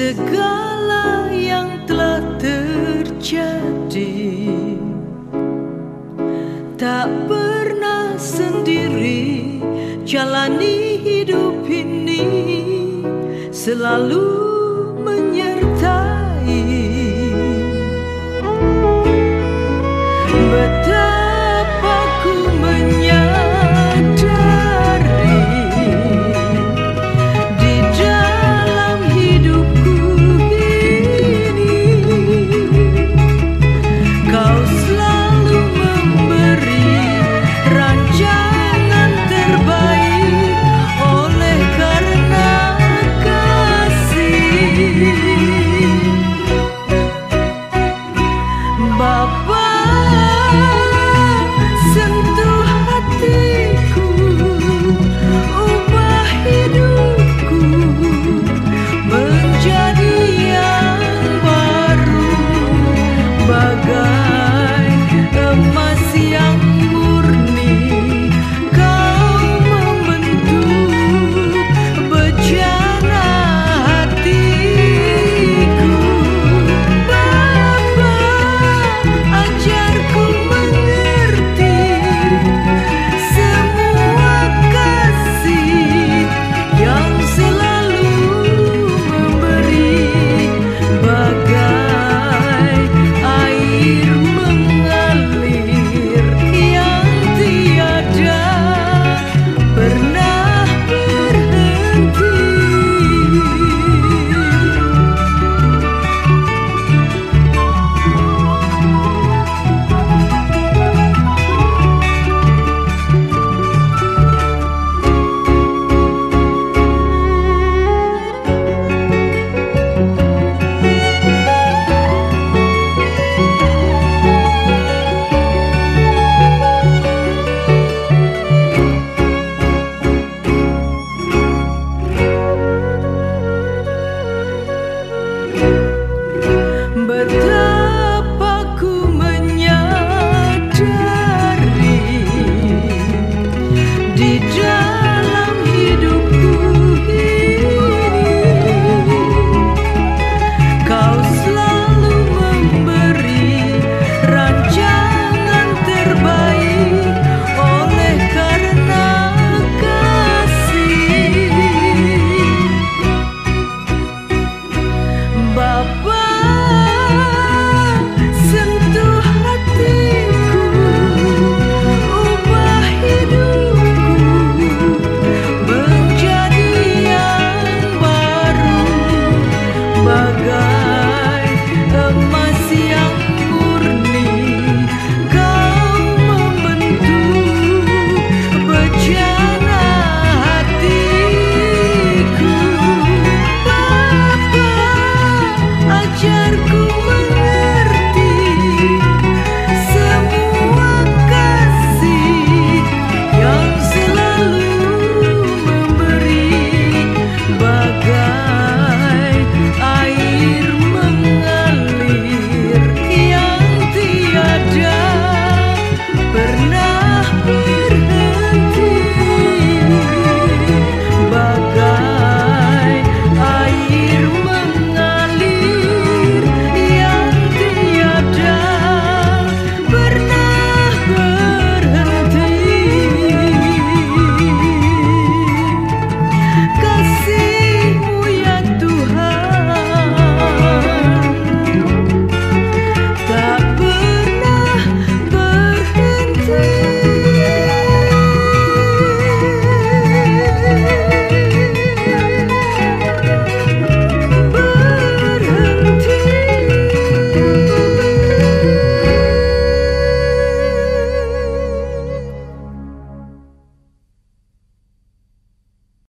segala yang telah terjadi Tak pernah sendiri jalani hidup ini. Selalu